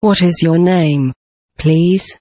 What is your name, please?